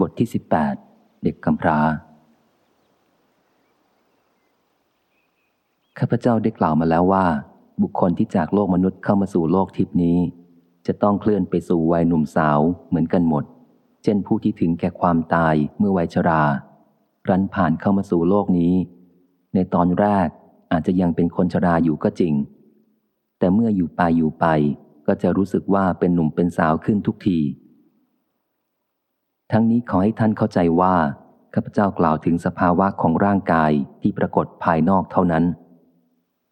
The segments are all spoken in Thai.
บทที่ 18 เด็กกำพร้า ข้าพเจ้าได้กล่าวมาแล้วว่า บุคคลที่จากโลกมนุษย์เข้ามาสู่โลกทิพนี้ จะต้องเคลื่อนไปสู่วัยหนุ่มสาวเหมือนกันหมด เช่นผู้ที่ถึงแก่ความตายเมื่อวัยชรา รันผ่านเข้ามาสู่โลกนี้ ในตอนแรกอาจจะยังเป็นคนชราอยู่ก็จริง แต่เมื่ออยู่ไปอยู่ไป ก็จะรู้สึกว่าเป็นหนุ่มเป็นสาวขึ้นทุกที ทั้งนี้ขอให้ท่านเข้าใจว่าข้าพเจ้ากล่าวถึงสภาวะของร่างกายที่ปรากฏภายนอกเท่านั้น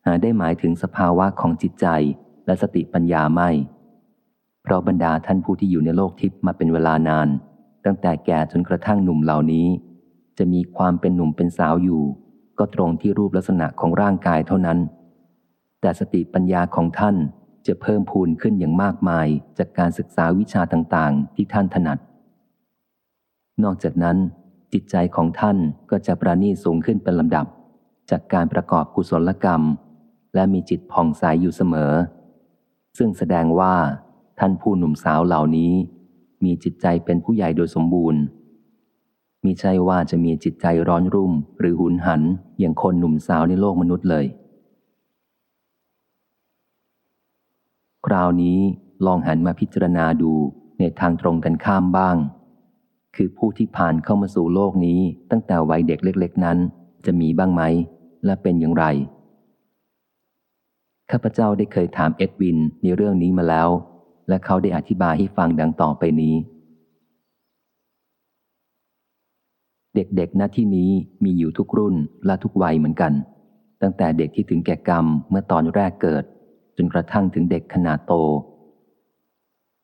หาได้หมายถึงสภาวะของจิตใจและสติปัญญาไม่ เพราะบรรดาท่านผู้ที่อยู่ในโลกทิพย์มาเป็นเวลานาน ตั้งแต่แก่จนกระทั่งหนุ่มเหล่านี้ จะมีความเป็นหนุ่มเป็นสาวอยู่ ก็ตรงที่รูปลักษณะของร่างกายเท่านั้น แต่สติปัญญาของท่านจะเพิ่มพูนขึ้นอย่างมากมายจากการศึกษาวิชาต่างๆ ที่ท่านถนัด นอกจากนั้น จิตใจของท่านก็จะประณีสูงขึ้นเป็นลำดับ จากการประกอบกุศลกรรม และมีจิตผ่องใสยอยู่เสมอ ซึ่งแสดงว่า ท่านผู้หนุ่มสาวเหล่านี้ มีจิตใจเป็นผู้ใหญ่โดยสมบูรณ์มิใช่ว่าจะมีจิตใจร้อนรุ่ม หรือหุนหันอย่างคนหนุ่มสาวในโลกมนุษย์เลย คราวนี้ลองหันมาพิจารณาดูในทางตรงกันข้ามบ้าง คือผู้ที่ผ่านเข้ามาสู่โลกนี้ตั้งแต่วัยเด็กเล็ก ๆ นั้น จะมีบ้างไหม และเป็นอย่างไร ข้าพเจ้าได้เคยถามเอ็ดวินในเรื่องนี้มาแล้ว และเขาได้อธิบายให้ฟังดังต่อไปนี้ เด็กๆณที่นี้มีอยู่ทุกรุ่นและทุกวัยเหมือนกัน ตั้งแต่เด็กที่ถึงแก่กรรมเมื่อตอนแรกเกิด จนกระทั่งถึงเด็กขนาดโต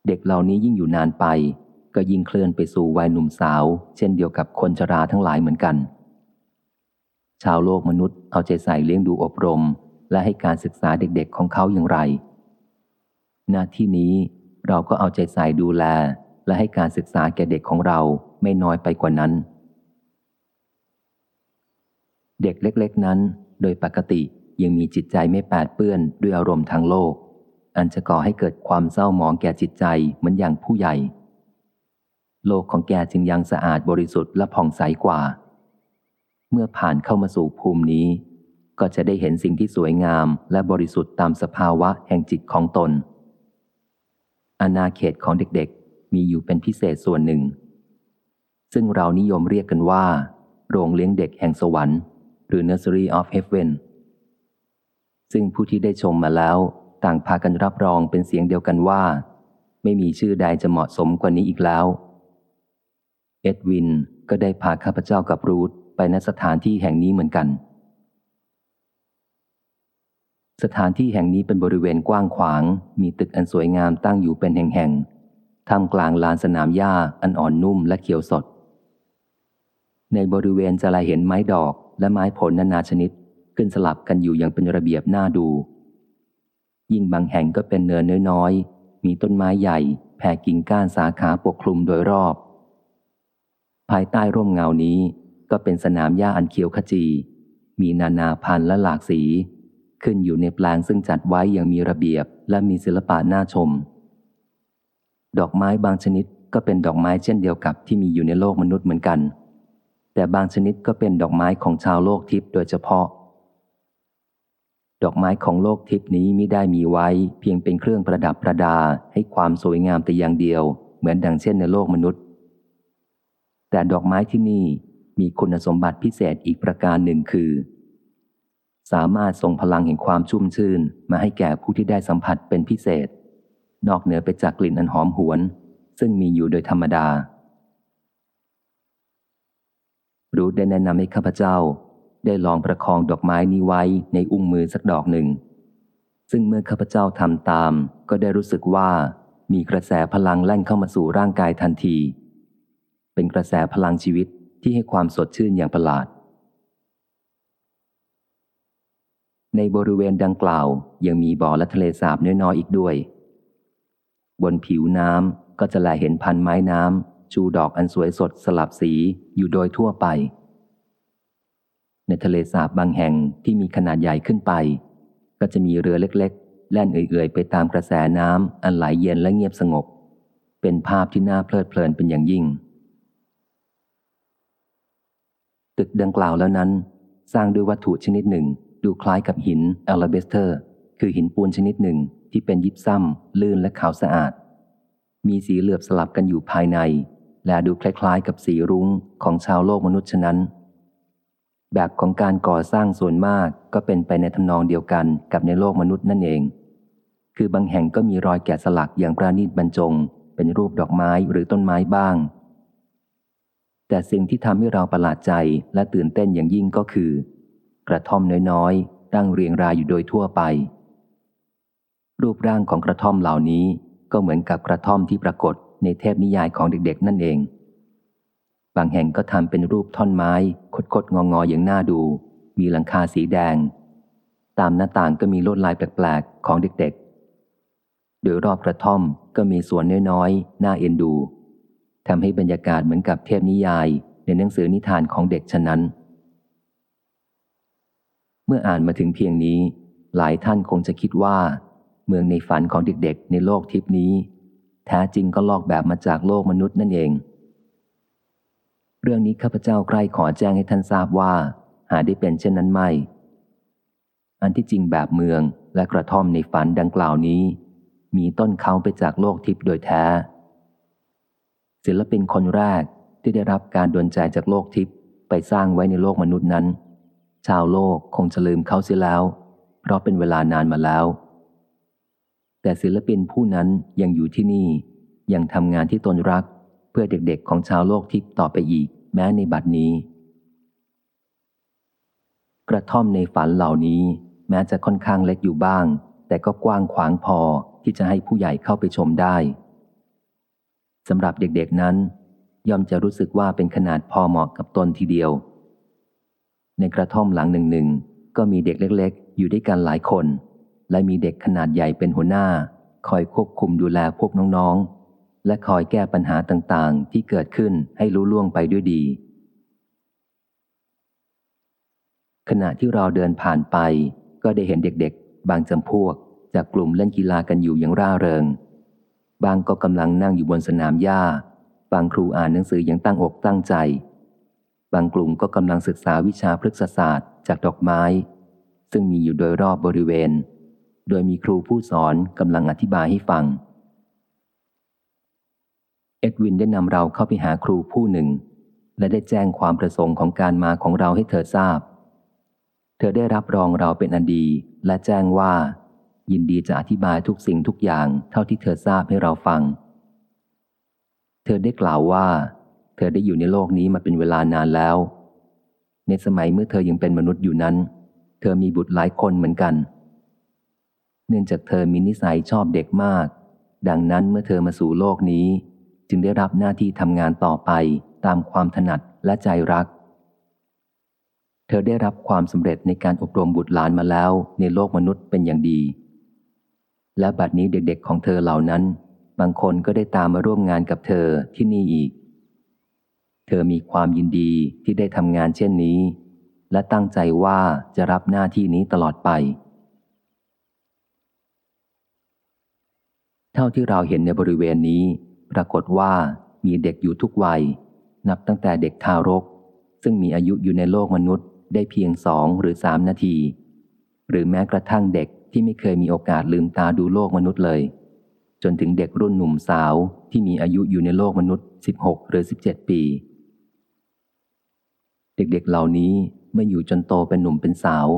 เด็กเหล่านี้ยิ่งอยู่นานไป ก็ยิ่งเคลื่อนไปสู่วัยหนุ่มสาว เช่นเดียวกับคนชราทั้งหลายเหมือนกัน ชาวโลกมนุษย์เอาใจใส่เลี้ยงดูอบรม และให้การศึกษาเด็กๆของเขาอย่างไร หน้าที่นี้เราก็เอาใจใส่ดูแล และให้การศึกษาแก่เด็กของเราไม่น้อยไปกว่านั้น เด็กเล็ก ๆ นั้น โดยปกติยังมีจิตใจไม่แปดเปื้อนด้วยอารมณ์ทางโลก อันจะก่อให้เกิดความเศร้าหมองแก่จิตใจเหมือนอย่างผู้ใหญ่ โลกของแกจึงยังสะอาดบริสุทธิ์และผ่องใสกว่า เมื่อผ่านเข้ามาสู่ภูมินี้ ก็จะได้เห็นสิ่งที่สวยงามและบริสุทธิ์ตามสภาวะแห่งจิตของตน อาณาเขตของเด็กๆ มีอยู่เป็นพิเศษส่วนหนึ่ง ซึ่งเรานิยมเรียกกันว่า โรงเลี้ยงเด็กแห่งสวรรค์ หรือ Nursery of Heaven ซึ่งผู้ที่ได้ชมมาแล้ว ต่างพากันรับรองเป็นเสียงเดียวกันว่า ไม่มีชื่อใดจะเหมาะสมกว่านี้อีกแล้ว เอ็ดวินก็ได้พาข้าพเจ้ากับรูธไปณสถานที่แห่งนี้เหมือนกัน สถานที่แห่งนี้เป็นบริเวณกว้างขวาง มีตึกอันสวยงามตั้งอยู่เป็นแห่งๆ ท่ามกลางลานสนามหญ้าอันอ่อนนุ่มและเขียวสด ในบริเวณจะลายเห็นไม้ดอกและไม้ผลนานาชนิด ขึ้นสลับกันอยู่อย่างเป็นระเบียบน่าดู ยิ่งบางแห่งก็เป็นเนินน้อยๆ มีต้นไม้ใหญ่ แผ่กิ่งก้านสาขาปกคลุมโดยรอบ ภายใต้ร่มเงานี้ก็เป็นสนามหญ้าอันเขียวขจี มีนานาพันธุ์และหลากสี ขึ้นอยู่ในแปลงซึ่งจัดไว้อย่างมีระเบียบและมีศิลปะน่าชม ดอกไม้บางชนิดก็เป็นดอกไม้เช่นเดียวกับที่มีอยู่ในโลกมนุษย์เหมือนกัน แต่บางชนิดก็เป็นดอกไม้ของชาวโลกทิพย์โดยเฉพาะ ดอกไม้ของโลกทิพย์นี้มิได้มีไว้ เพียงเป็นเครื่องประดับประดาให้ความสวยงามแต่อย่างเดียว เหมือนดังเช่นในโลกมนุษย์ แต่ดอกไม้ที่นี่มีคุณสมบัติพิเศษอีกประการหนึ่งคือ สามารถส่งพลังแห่งความชุ่มชื่นมาให้แก่ผู้ที่ได้สัมผัสเป็นพิเศษ นอกเหนือไปจากกลิ่นอันหอมหวน ซึ่งมีอยู่โดยธรรมดารู้ได้แนะนำให้ข้าพเจ้า ได้ลองประคองดอกไม้นี้ไว้ในอุ้งมือสักดอกหนึ่ง ซึ่งเมื่อข้าพเจ้าทำตาม ก็ได้รู้สึกว่ามีกระแสพลังแล่นเข้ามาสู่ร่างกายทันที เป็นกระแสพลังชีวิตที่ให้ความสดชื่นอย่างประหลาด ในบริเวณดังกล่าวยังมีบ่อและทะเลสาบน้อยๆอีกด้วย บนผิวน้ำก็จะแลเห็นพันไม้น้ำชูดอกอันสวยสดสลับสีอยู่โดยทั่วไป ในทะเลสาบบางแห่งที่มีขนาดใหญ่ขึ้นไป ก็จะมีเรือเล็กๆ แล่นเอื่อยๆ ไปตามกระแสน้ำอันไหลเย็นและเงียบสงบ เป็นภาพที่น่าเพลิดเพลินเป็นอย่างยิ่ง ตึกดังกล่าวแล้วนั้น สร้างด้วยวัตถุชนิดหนึ่ง ดูคล้ายกับหิน alabaster คือหินปูนชนิดหนึ่งที่เป็นยิปซัมลื่นและขาวสะอาด มีสีเหลือบสลับกันอยู่ภายใน และดูคล้ายๆ กับสีรุ้งของชาวโลกมนุษย์ฉะนั้น แบบของการก่อสร้างส่วนมากก็เป็นไปในทำนองเดียวกันกับในโลกมนุษย์นั่นเอง คือบางแห่งก็มีรอยแกะสลักอย่างประณีตบรรจง เป็นรูปดอกไม้หรือต้นไม้บ้าง แต่สิ่งที่ทำให้เราประหลาดใจและตื่นเต้นอย่างยิ่งก็คือ กระท่อมน้อยๆ ตั้งเรียงรายอยู่โดยทั่วไป รูปร่างของกระท่อมเหล่านี้ก็เหมือนกับกระท่อมที่ปรากฏในเทพนิยายของเด็กๆ นั่นเอง บางแห่งก็ทำเป็นรูปท่อนไม้คดๆงอๆอย่างน่าดู มีหลังคาสีแดง ตามหน้าต่างก็มีลวดลายแปลกๆ ของเด็กๆโดยรอบกระท่อมก็มีสวนน้อยๆ น่าเอ็นดู ทำให้บรรยากาศเหมือนกับเทพนิยาย ในหนังสือนิทานของเด็กฉะนั้น เมื่ออ่านมาถึงเพียงนี้ หลายท่านคงจะคิดว่า เมืองในฝันของเด็กๆ ในโลกทิพนี้ แท้จริงก็ลอกแบบมาจากโลกมนุษย์นั่นเอง เรื่องนี้ข้าพเจ้าใคร่ขอแจ้งให้ท่านทราบว่า หาได้เป็นเช่นนั้นไม่ อันที่จริงแบบเมืองและกระท่อมในฝันดังกล่าวนี้ มีต้นเขาไปจากโลกทิพย์โดยแท้ ศิลปินคนแรกที่ได้รับการดลใจจากโลกทิพย์ไปสร้างไว้ในโลกมนุษย์นั้น ชาวโลกคงจะลืมเขาเสียแล้ว เพราะเป็นเวลานานมาแล้ว แต่ศิลปินผู้นั้นยังอยู่ที่นี่ ยังทำงานที่ตนรัก เพื่อเด็กๆ ของชาวโลกทิพย์ต่อไปอีก แม้ในบัดนี้ กระท่อมในฝันเหล่านี้ แม้จะค่อนข้างเล็กอยู่บ้าง แต่ก็กว้างขวางพอที่จะให้ผู้ใหญ่เข้าไปชมได้ สำหรับเด็กๆนั้น ย่อมจะรู้สึกว่าเป็นขนาดพอเหมาะกับตนทีเดียว ในกระท่อมหลังหนึ่งหนึ่งก็มีเด็กเล็ก ๆ อยู่ด้วยกันหลายคน และมีเด็กขนาดใหญ่เป็นหัวหน้า คอยควบคุมดูแลพวกน้องๆ และคอยแก้ปัญหาต่างๆ ที่เกิดขึ้นให้รู้ล่วงไปด้วยดี ขณะที่เราเดินผ่านไป ก็ได้เห็นเด็กๆ บางจำพวกจากกลุ่มเล่นกีฬากันอยู่อย่างร่าเริง บางก็กำลังนั่งอยู่บนสนามหญ้า บางครูอ่านหนังสืออย่างตั้งอกตั้งใจ บางกลุ่มก็กำลังศึกษาวิชาพฤกษศาสตร์จากดอกไม้ ซึ่งมีอยู่โดยรอบบริเวณ โดยมีครูผู้สอนกำลังอธิบายให้ฟัง เอ็ดวินได้นำเราเข้าไปหาครูผู้หนึ่ง และได้แจ้งความประสงค์ของการมาของเราให้เธอทราบ เธอได้รับรองเราเป็นอันดีและแจ้งว่า ยินดีจะอธิบายทุกสิ่งทุกอย่างเท่าที่เธอทราบให้เราฟัง เธอได้กล่าวว่า เธอได้อยู่ในโลกนี้มาเป็นเวลานานแล้ว ในสมัยเมื่อเธอยังเป็นมนุษย์อยู่นั้น เธอมีบุตรหลายคนเหมือนกัน เนื่องจากเธอมีนิสัยชอบเด็กมาก ดังนั้นเมื่อเธอมาสู่โลกนี้ จึงได้รับหน้าที่ทำงานต่อไปตามความถนัดและใจรัก เธอได้รับความสำเร็จในการอบรมบุตรหลานมาแล้วในโลกมนุษย์เป็นอย่างดี และบัดนี้เด็กๆของเธอเหล่านั้น บางคนก็ได้ตามมาร่วมงานกับเธอที่นี่อีก เธอมีความยินดีที่ได้ทำงานเช่นนี้ และตั้งใจว่าจะรับหน้าที่นี้ตลอดไป เท่าที่เราเห็นในบริเวณนี้ ปรากฏว่ามีเด็กอยู่ทุกวัย นับตั้งแต่เด็กทารก ซึ่งมีอายุอยู่ในโลกมนุษย์ได้เพียงสองหรือสามนาที หรือแม้กระทั่งเด็ก ที่ไม่เคยมีโอกาสลืมตาดูโลกมนุษย์เลย จนถึงเด็กรุ่นหนุ่มสาวที่มีอายุอยู่ในโลกมนุษย์ 16 หรือ 17 ปี เด็กๆเหล่านี้เมื่ออยู่จนโตเป็นหนุ่มเป็นสาว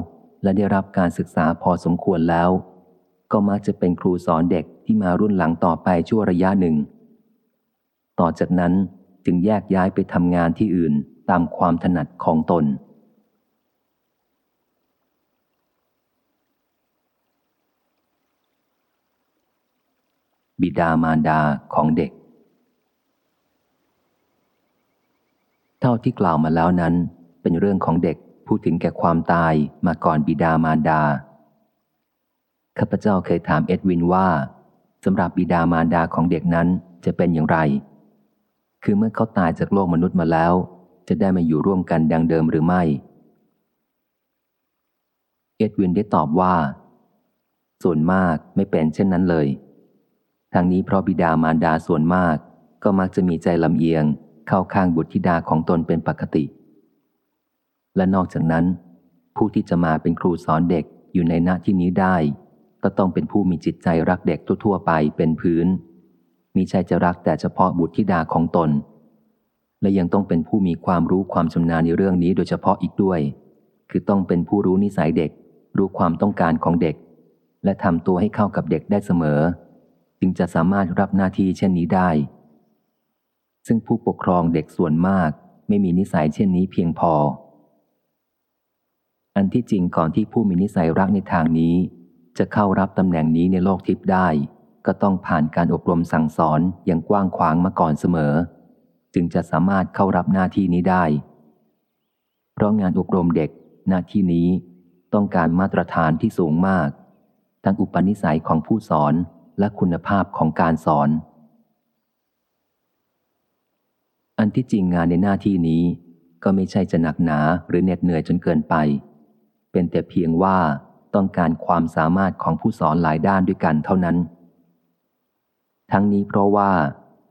และได้รับการศึกษาพอสมควรแล้ว ก็มักจะเป็นครูสอนเด็กที่มารุ่นหลังต่อไปชั่วระยะหนึ่ง ต่อจากนั้นจึงแยกย้ายไปทำงานที่อื่นตามความถนัดของตน บิดามารดาของเด็ก เท่าที่กล่าวมาแล้วนั้น เป็นเรื่องของเด็กพูดถึงแก่ความตายมาก่อนบิดามารดา ข้าพเจ้าเคยถามเอ็ดวินว่าสำหรับบิดามารดาของเด็กนั้นจะเป็นอย่างไร คือเมื่อเขาตายจากโลกมนุษย์มาแล้ว จะได้มาอยู่ร่วมกันดังเดิมหรือไม่ เอ็ดวินได้ตอบว่า ส่วนมากไม่เป็นเช่นนั้นเลย ทางนี้เพราะบิดามารดาส่วนมาก ก็มักจะมีใจลำเอียง เข้าข้างบุตรธิดาของตนเป็นปกติ และนอกจากนั้น ผู้ที่จะมาเป็นครูสอนเด็กอยู่ในหน้าที่นี้ได้ ก็ต้องเป็นผู้มีจิตใจรักเด็กทั่วๆไปเป็นพื้นมิใช่จะรักแต่เฉพาะบุตรธิดาของตน และยังต้องเป็นผู้มีความรู้ความชำนาญในเรื่องนี้โดยเฉพาะอีกด้วย คือต้องเป็นผู้รู้นิสัยเด็ก รู้ความต้องการของเด็ก และทำตัวให้เข้ากับเด็กได้เสมอ จึงจะสามารถรับหน้าที่เช่นนี้ได้ ซึ่งผู้ปกครองเด็กส่วนมากไม่มีนิสัยเช่นนี้เพียงพอ อันที่จริงก่อนที่ผู้มีนิสัยรักในทางนี้ จะเข้ารับตำแหน่งนี้ในโลกทิพย์ได้ ก็ต้องผ่านการอบรมสั่งสอนอย่างกว้างขวางมาก่อนเสมอ จึงจะสามารถเข้ารับหน้าที่นี้ได้ เพราะงานอบรมเด็กหน้าที่นี้ต้องการมาตรฐานที่สูงมาก ทั้งอุปนิสัยของผู้สอน และคุณภาพของการสอน อันที่จริงงานในหน้าที่นี้ ก็ไม่ใช่จะหนักหนาหรือเหน็ดเหนื่อยจนเกินไป เป็นแต่เพียงว่าต้องการความสามารถของผู้สอนหลายด้านด้วยกันเท่านั้น ทั้งนี้เพราะว่า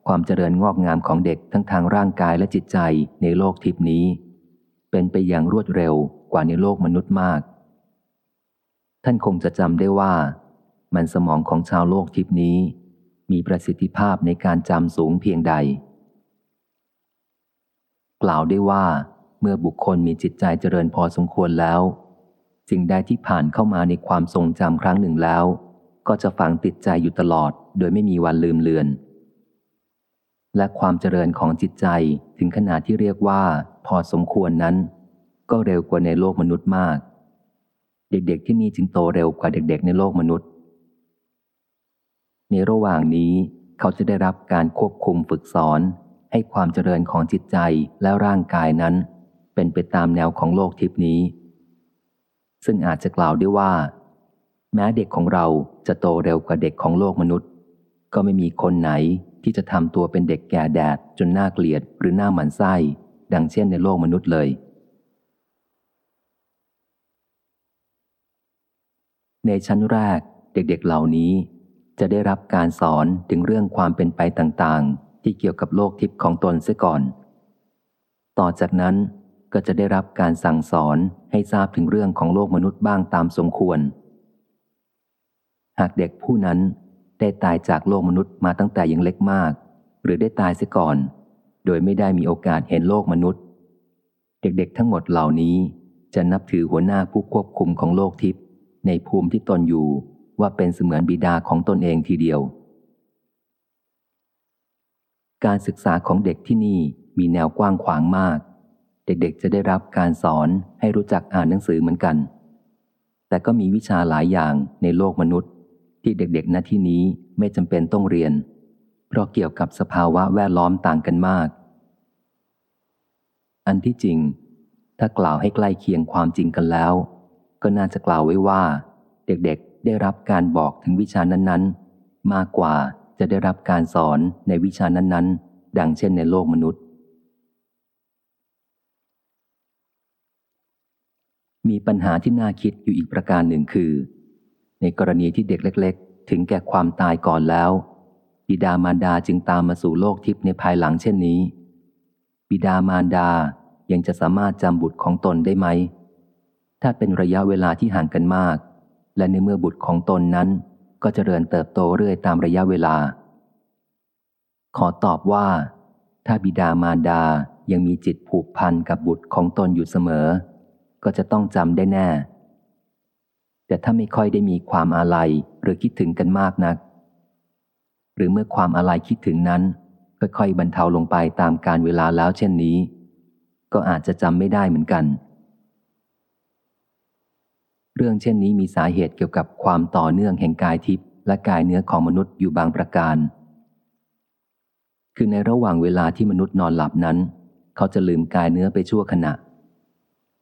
ความเจริญงอกงามของเด็กทั้งทางร่างกายและจิตใจในโลกทิพนี้ เป็นไปอย่างรวดเร็วกว่าในโลกมนุษย์มาก ท่านคงจะจำได้ว่า มันสมองของชาวโลกทิพนี้ มีประสิทธิภาพในการจำสูงเพียงใด กล่าวได้ว่า เมื่อบุคคลมีจิตใจเจริญพอสมควรแล้วสิ่งใดที่ผ่านเข้ามาในความทรงจำครั้งหนึ่งแล้ว ก็จะฝังติดใจอยู่ตลอด โดยไม่มีวันลืมเลือน และความเจริญของจิตใจถึงขนาดที่เรียกว่า พอสมควรนั้น ก็เร็วกว่าในโลกมนุษย์มาก เด็กๆที่นี่จึงโตเร็วกว่าเด็กๆ ในโลกมนุษย์ ในระหว่างนี้เขาจะได้รับการควบคุมฝึกสอน ให้ความเจริญของจิตใจและร่างกายนั้น เป็นไปตามแนวของโลกทิพนี้ ซึ่งอาจจะกล่าวได้ว่า แม้เด็กของเราจะโตเร็วกว่าเด็กของโลกมนุษย์ ก็ไม่มีคนไหนที่จะทำตัวเป็นเด็กแก่แดดจนน่าเกลียดหรือหน้าหมันไส้ ดังเช่นในโลกมนุษย์เลย ในชั้นแรกเด็กๆเหล่านี้ จะได้รับการสอนถึงเรื่องความเป็นไปต่างๆ ที่เกี่ยวกับโลกทิพย์ของตนเสียก่อน ต่อจากนั้นก็จะได้รับการสั่งสอนให้ทราบถึงเรื่องของโลกมนุษย์บ้างตามสมควร หากเด็กผู้นั้นได้ตายจากโลกมนุษย์มาตั้งแต่ยังเล็กมาก หรือได้ตายเสียก่อน โดยไม่ได้มีโอกาสเห็นโลกมนุษย์ เด็กๆทั้งหมดเหล่านี้จะนับถือหัวหน้าผู้ควบคุมของโลกทิพย์ในภูมิที่ตนอยู่ ว่าเป็นเสมือนบิดาของตนเองทีเดียว การศึกษาของเด็กที่นี่มีแนวกว้างขวางมาก เด็กๆจะได้รับการสอนให้รู้จักอ่านหนังสือเหมือนกัน แต่ก็มีวิชาหลายอย่างในโลกมนุษย์ ที่เด็กๆณที่นี้ไม่จำเป็นต้องเรียน เพราะเกี่ยวกับสภาวะแวดล้อมต่างกันมาก อันที่จริง ถ้ากล่าวให้ใกล้เคียงความจริงกันแล้ว ก็น่าจะกล่าวไว้ว่า เด็กๆ ได้รับการบอกถึงวิชานั้นๆ มากกว่าจะได้รับการสอนในวิชานั้นๆ ดังเช่นในโลกมนุษย์ มีปัญหาที่น่าคิดอยู่อีกประการหนึ่งคือ ในกรณีที่เด็กเล็ก ๆ ถึงแก่ความตายก่อนแล้ว บิดามารดาจึงตามมาสู่โลกทิพย์ในภายหลังเช่นนี้ บิดามารดายังจะสามารถจำบุตรของตนได้ไหม ถ้าเป็นระยะเวลาที่ห่างกันมาก และในเมื่อบุตรของตนนั้น ก็จเจริญเติบโตเรื่อยตามระยะเวลา ขอตอบว่า ถ้าบิดามารดายังมีจิตผูกพันกับบุตรของตนอยู่เสมอ ก็จะต้องจำได้แน่ แต่ถ้าไม่ค่อยได้มีความอาลัยหรือคิดถึงกันมากนัก หรือเมื่อความอาลัยคิดถึงนั้น ค่อยๆบรรเทาลงไปตามการเวลาแล้วเช่นนี้ ก็อาจจะจำไม่ได้เหมือนกัน เรื่องเช่นนี้มีสาเหตุเกี่ยวกับความต่อเนื่องแห่งกายทิพย์และกายเนื้อของมนุษย์อยู่บางประการ คือในระหว่างเวลาที่มนุษย์นอนหลับนั้น เขาจะลืมกายเนื้อไปชั่วขณะ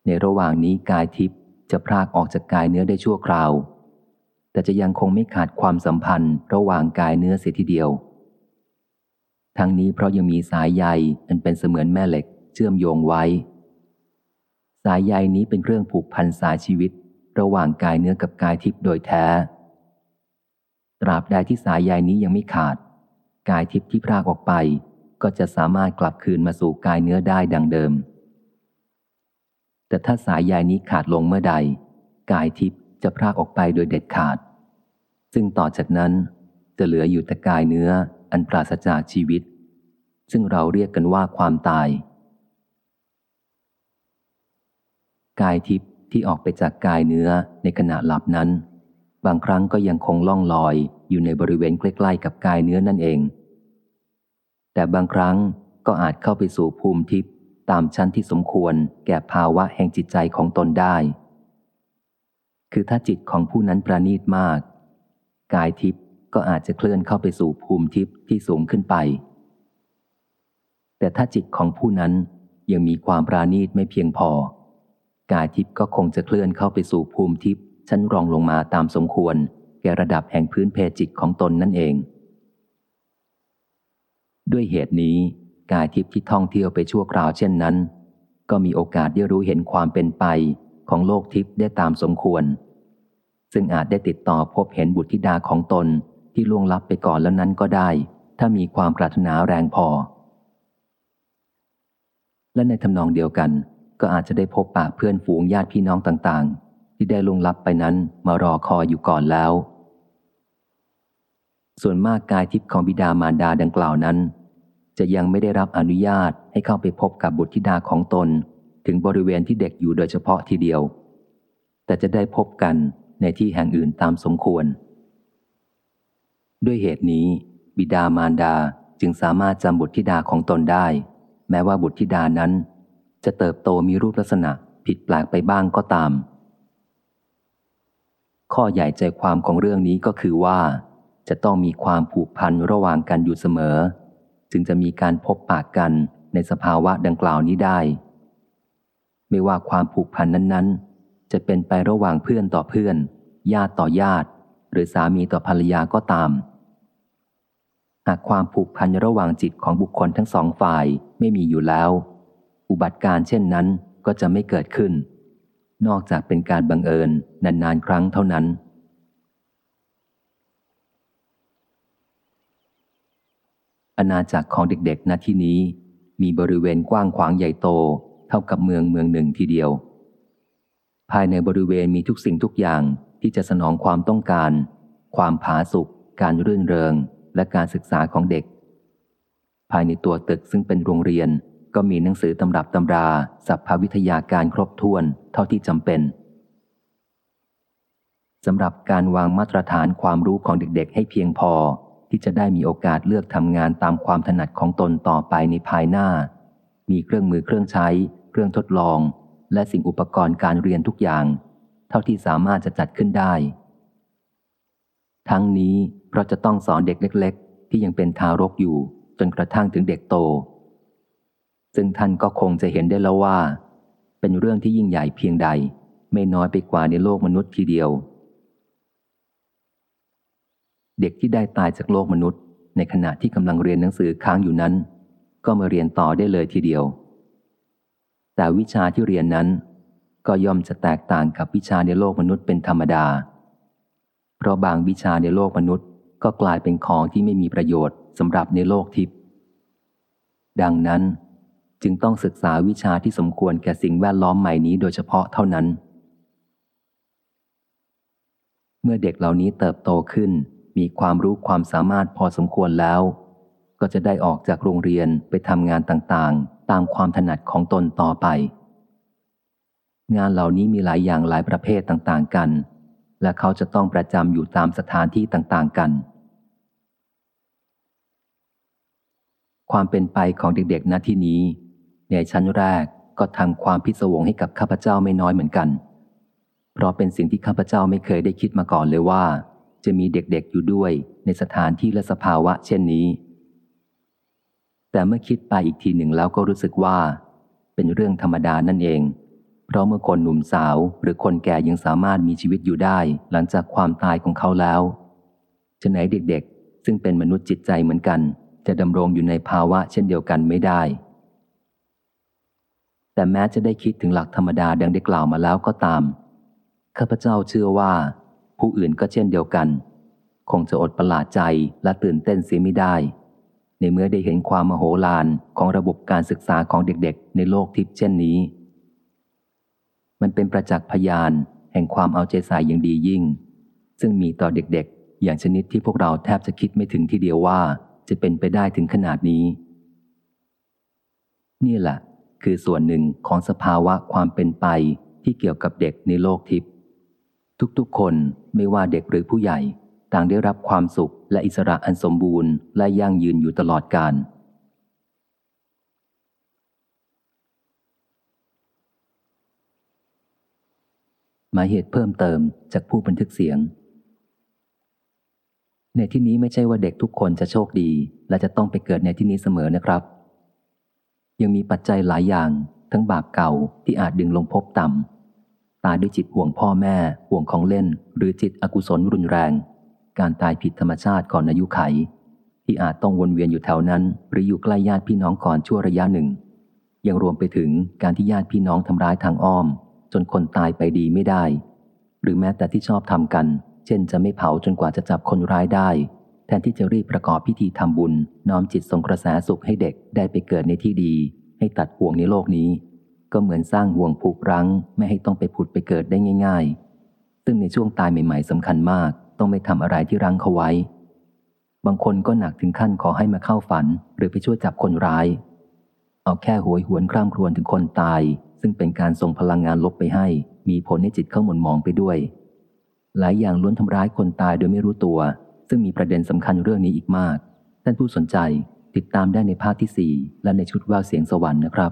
ในระหว่างนี้กายทิพย์จะพรากออกจากกายเนื้อได้ชั่วคราว แต่จะยังคงไม่ขาดความสัมพันธ์ ระหว่างกายเนื้อเสียทีเดียว ทั้งนี้เพราะยังมีสายใยอันเป็นเสมือนแม่เหล็ก เชื่อมโยงไว้ สายใยนี้เป็นเครื่องผูกพันสายชีวิต ระหว่างกายเนื้อกับกายทิพย์โดยแท้ ตราบใดที่สายใยนี้ยังไม่ขาด กายทิพย์ที่พรากออกไป ก็จะสามารถกลับคืนมาสู่กายเนื้อได้ดังเดิม แต่ถ้าสายใยนี้ขาดลงเมื่อใด กายทิพย์จะพรากออกไปโดยเด็ดขาด ซึ่งต่อจากนั้นจะเหลืออยู่แต่กายเนื้ออันปราศจากชีวิต ซึ่งเราเรียกกันว่าความตาย กายทิพย์ ที่ออกไปจากกายเนื้อในขณะหลับนั้น บางครั้งก็ยังคงล่องลอยอยู่ในบริเวณใกล้ๆกับกายเนื้อนั่นเอง แต่บางครั้งก็อาจเข้าไปสู่ภูมิทิพย์ตามชั้นที่สมควรแก่ภาวะแห่งจิตใจของตนได้ คือถ้าจิตของผู้นั้นประณีตมาก กายทิพย์ก็อาจจะเคลื่อนเข้าไปสู่ภูมิทิพย์ที่สูงขึ้นไป แต่ถ้าจิตของผู้นั้นยังมีความปราณีตไม่เพียงพอ กายทิพย์ก็คงจะเคลื่อนเข้าไปสู่ภูมิทิพย์ชั้นรองลงมาตามสมควร แก่ระดับแห่งพื้นเพจิตของตนนั่นเอง ด้วยเหตุนี้ กายทิพย์ที่ท่องเที่ยวไปชั่วคราวเช่นนั้น ก็มีโอกาสได้รู้เห็นความเป็นไปของโลกทิพย์ได้ตามสมควร ซึ่งอาจได้ติดต่อพบเห็นบุตรธิดาของตนที่ล่วงลับไปก่อนแล้วนั้นก็ได้ ถ้ามีความปรารถนาแรงพอ และในทำนองเดียวกัน ก็อาจจะได้พบปะเพื่อนฝูงญาติพี่น้องต่างๆ ที่ได้ลงลับไปนั้นมารอคอยอยู่ก่อนแล้ว ส่วนมากกายทิพย์ของบิดามารดาดังกล่าวนั้น จะยังไม่ได้รับอนุญาตให้เข้าไปพบกับบุตรธิดาของตน ถึงบริเวณที่เด็กอยู่โดยเฉพาะทีเดียว แต่จะได้พบกันในที่แห่งอื่นตามสมควร ด้วยเหตุนี้ บิดามารดาจึงสามารถจำบุตรธิดาของตนได้ แม้ว่าบุตรธิดานั้น จะเติบโตมีรูปลักษณะผิดแปลกไปบ้างก็ตาม ข้อใหญ่ใจความของเรื่องนี้ก็คือว่า จะต้องมีความผูกพันระหว่างกันอยู่เสมอ จึงจะมีการพบปากกันในสภาวะดังกล่าวนี้ได้ ไม่ว่าความผูกพันนั้นๆ จะเป็นไประหว่างเพื่อนต่อเพื่อน ญาติต่อญาติ หรือสามีต่อภรรยาก็ตามหากความผูกพันระหว่างจิตของบุคคลทั้งสองฝ่ายไม่มีอยู่แล้ว อุบัติการเช่นนั้นก็จะไม่เกิดขึ้น นอกจากเป็นการบังเอิญนานๆครั้งเท่านั้น อาณาจักรของเด็กๆณที่นี้ มีบริเวณกว้างขวางใหญ่โต เท่ากับเมืองเมืองหนึ่งทีเดียว ภายในบริเวณมีทุกสิ่งทุกอย่างที่จะสนองความต้องการ ความผาสุกการรื่นเริงและการศึกษาของเด็ก ภายในตัวตึกซึ่งเป็นโรงเรียน ก็มีหนังสือตำรับตำราสัพพวิทยาการครบถ้วนเท่าที่จำเป็นสำหรับการวางมาตรฐานความรู้ของเด็กๆ ให้เพียงพอ ที่จะได้มีโอกาสเลือกทำงานตามความถนัดของตนต่อไปในภายหน้า มีเครื่องมือเครื่องใช้ เครื่องทดลอง และสิ่งอุปกรณ์การเรียนทุกอย่าง เท่าที่สามารถจะจัดขึ้นได้ ทั้งนี้เพราะจะต้องสอนเด็กเล็ก ๆ ที่ยังเป็นทารกอยู่ จนกระทั่งถึงเด็กโต ซึ่งท่านก็คงจะเห็นได้แล้วว่า เป็นเรื่องที่ยิ่งใหญ่เพียงใด ไม่น้อยไปกว่าในโลกมนุษย์ทีเดียว เด็กที่ได้ตายจากโลกมนุษย์ ในขณะที่กำลังเรียนหนังสือค้างอยู่นั้น ก็มาเรียนต่อได้เลยทีเดียว แต่วิชาที่เรียนนั้น ก็ย่อมจะแตกต่างกับวิชาในโลกมนุษย์เป็นธรรมดา เพราะบางวิชาในโลกมนุษย์ก็กลายเป็นของที่ไม่มีประโยชน์สำหรับในโลกทิพย์ดังนั้น จึงต้องศึกษาวิชาที่สมควรแก่สิ่งแวดล้อมใหม่นี้โดยเฉพาะเท่านั้น เมื่อเด็กเหล่านี้เติบโตขึ้น มีความรู้ความสามารถพอสมควรแล้ว ก็จะได้ออกจากโรงเรียนไปทำงานต่างๆ ตามความถนัดของตนต่อไป งานเหล่านี้มีหลายอย่างหลายประเภทต่างๆกัน และเขาจะต้องประจำอยู่ตามสถานที่ต่างๆกันความเป็นไปของเด็กๆณที่นี้ ในชั้นแรกก็ทำความพิศวงให้กับข้าพเจ้าไม่น้อยเหมือนกัน เพราะเป็นสิ่งที่ข้าพเจ้าไม่เคยได้คิดมาก่อนเลยว่า จะมีเด็กๆอยู่ด้วยในสถานที่และสภาวะเช่นนี้ แต่เมื่อคิดไปอีกทีหนึ่งแล้วก็รู้สึกว่า เป็นเรื่องธรรมดานั่นเอง เพราะเมื่อคนหนุ่มสาวหรือคนแก่ยังสามารถมีชีวิตอยู่ได้ หลังจากความตายของเขาแล้วจะไหนเด็กๆ ซึ่งเป็นมนุษย์จิตใจเหมือนกัน จะดำรงอยู่ในภาวะเช่นเดียวกันไม่ได้ แต่แม้จะได้คิดถึงหลักธรรมดาดังได้กล่าวมาแล้วก็ตาม ข้าพเจ้าเชื่อว่า ผู้อื่นก็เช่นเดียวกัน คงจะอดประหลาดใจและตื่นเต้นเสียไม่ได้ ในเมื่อได้เห็นความมโหฬารของระบบการศึกษาของเด็กๆ ในโลกทิพย์เช่นนี้ มันเป็นประจักษ์พยานแห่งความเอาใจใส่อย่างดียิ่ง ซึ่งมีต่อเด็กๆ อย่างชนิดที่พวกเราแทบจะคิดไม่ถึงทีเดียวว่าจะเป็นไปได้ถึงขนาดนี้ นี่แหละ คือส่วนหนึ่งของสภาวะความเป็นไปที่เกี่ยวกับเด็กในโลกทิพย์ทุกๆ คนไม่ว่าเด็กหรือผู้ใหญ่ ต่างได้รับความสุขและอิสระอันสมบูรณ์และยั่งยืนอยู่ตลอดกาลหมายเหตุเพิ่มเติมจากผู้บันทึกเสียง ในที่นี้ไม่ใช่ว่าเด็กทุกคนจะโชคดี และจะต้องไปเกิดในที่นี้เสมอนะครับ ยังมีปัจจัยหลายอย่าง ทั้งบาปเก่าที่อาจดึงลงพบต่ำ ตายด้วยจิตห่วงพ่อแม่ ห่วงของเล่น หรือจิตอกุศลรุนแรง การตายผิดธรรมชาติก่อนอายุไข ที่อาจต้องวนเวียนอยู่แถวนั้น หรืออยู่ใกล้ญาติพี่น้องก่อนชั่วระยะหนึ่ง ยังรวมไปถึงการที่ญาติพี่น้องทำร้ายทางอ้อม จนคนตายไปดีไม่ได้ หรือแม้แต่ที่ชอบทำกัน เช่นจะไม่เผาจนกว่าจะจับคนร้ายได้ แทนที่จะรีบประกอบพิธีทำบุญ น้อมจิตส่งกระแสสุขให้เด็กได้ไปเกิดในที่ดี ให้ตัดห่วงในโลกนี้ ก็เหมือนสร้างห่วงผูกรั้ง ไม่ให้ต้องไปผุดไปเกิดได้ง่าย ๆ ซึ่งในช่วงตายใหม่ ๆสำคัญมาก ต้องไม่ทำอะไรที่รั้งเขาไว้ บางคนก็หนักถึงขั้นขอให้มาเข้าฝัน หรือไปช่วยจับคนร้าย เอาแค่หวยหวนคร่ำครวญถึงคนตาย ซึ่งเป็นการส่งพลังงานลบไปให้ มีผลให้จิตเข้าหมุนมองไปด้วย หลายอย่างล้วนทำร้ายคนตายโดยไม่รู้ตัว ซึ่งมีประเด็นสำคัญเรื่องนี้อีกมาก ท่านผู้สนใจติดตามได้ในภาคที่ 4 และในชุดว่าวเสียงสวรรค์นะครับ